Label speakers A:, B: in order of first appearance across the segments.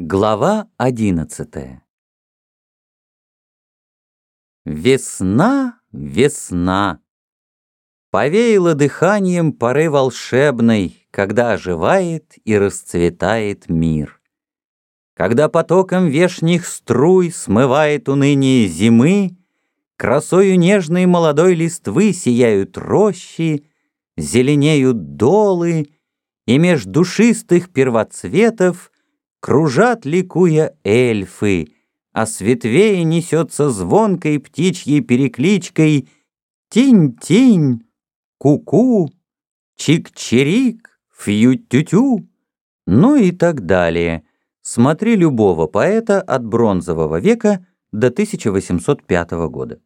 A: Глава одиннадцатая Весна, весна. Повеяло дыханием поры волшебной, Когда оживает и расцветает мир. Когда потоком вешних струй Смывает уныние зимы, Красою нежной молодой листвы Сияют рощи, зеленеют долы, И меж душистых первоцветов — Кружат, ликуя эльфы, а с ветвей несется звонкой птичьей перекличкой Тинь-тинь, ку-ку, чик-чирик, фью-тю-тю, ну и так далее. Смотри любого поэта от бронзового века до 1805 года.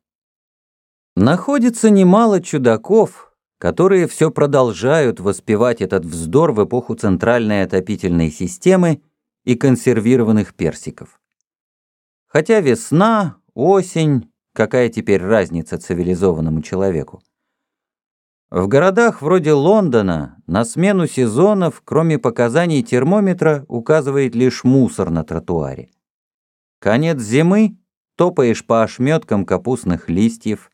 A: Находится немало чудаков, которые все продолжают воспевать этот вздор в эпоху центральной отопительной системы и консервированных персиков. Хотя весна, осень, какая теперь разница цивилизованному человеку? В городах вроде Лондона на смену сезонов, кроме показаний термометра, указывает лишь мусор на тротуаре. Конец зимы топаешь по ошметкам капустных листьев,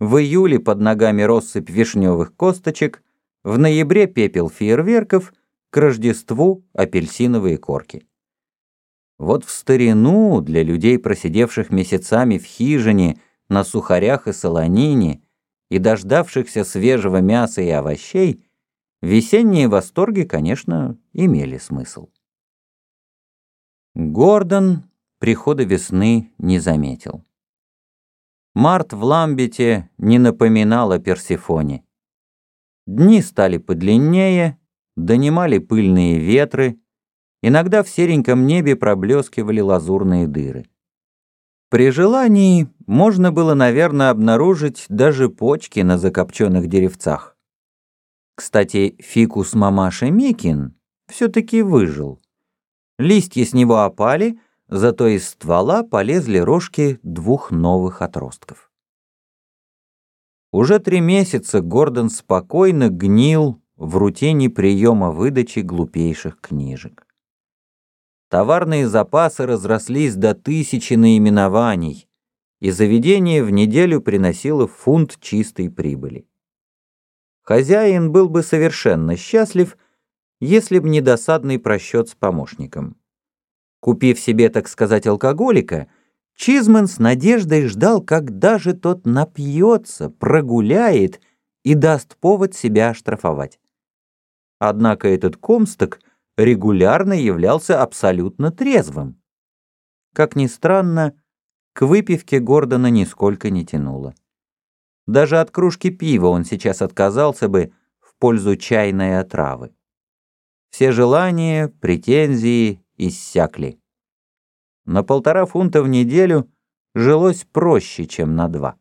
A: в июле под ногами россыпь вишневых косточек, в ноябре пепел фейерверков — к Рождеству апельсиновые корки. Вот в старину для людей, просидевших месяцами в хижине, на сухарях и солонине, и дождавшихся свежего мяса и овощей, весенние восторги, конечно, имели смысл. Гордон прихода весны не заметил. Март в Ламбете не напоминал о Персифоне. Дни стали подлиннее, донимали пыльные ветры, иногда в сереньком небе проблескивали лазурные дыры. При желании можно было, наверное, обнаружить даже почки на закопченных деревцах. Кстати, фикус мамаши Микин все-таки выжил. Листья с него опали, зато из ствола полезли рожки двух новых отростков. Уже три месяца Гордон спокойно гнил в рутине приема выдачи глупейших книжек. Товарные запасы разрослись до тысячи наименований, и заведение в неделю приносило фунт чистой прибыли. Хозяин был бы совершенно счастлив, если б не досадный просчет с помощником. Купив себе, так сказать, алкоголика, Чизман с надеждой ждал, когда же тот напьется, прогуляет и даст повод себя оштрафовать. Однако этот Комсток регулярно являлся абсолютно трезвым. Как ни странно, к выпивке Гордона нисколько не тянуло. Даже от кружки пива он сейчас отказался бы в пользу чайной отравы. Все желания, претензии иссякли. На полтора фунта в неделю жилось проще, чем на два.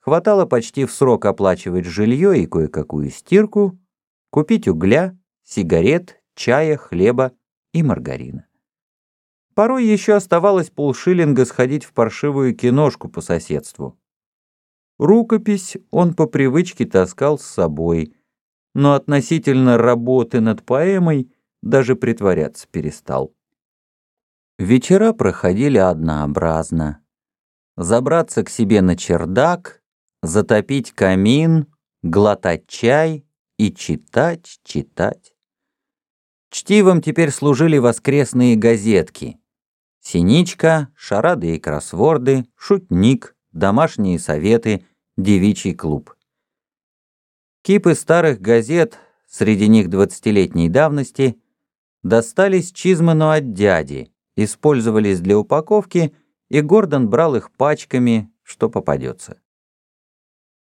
A: Хватало почти в срок оплачивать жилье и кое-какую стирку, купить угля, сигарет, чая, хлеба и маргарина. Порой еще оставалось полшиллинга сходить в паршивую киношку по соседству. Рукопись он по привычке таскал с собой, но относительно работы над поэмой даже притворяться перестал. Вечера проходили однообразно. Забраться к себе на чердак, затопить камин, глотать чай и читать, читать. Чтивом теперь служили воскресные газетки. Синичка, шарады и кроссворды, шутник, домашние советы, девичий клуб. Кипы старых газет, среди них двадцатилетней давности, достались Чизману от дяди, использовались для упаковки, и Гордон брал их пачками, что попадется.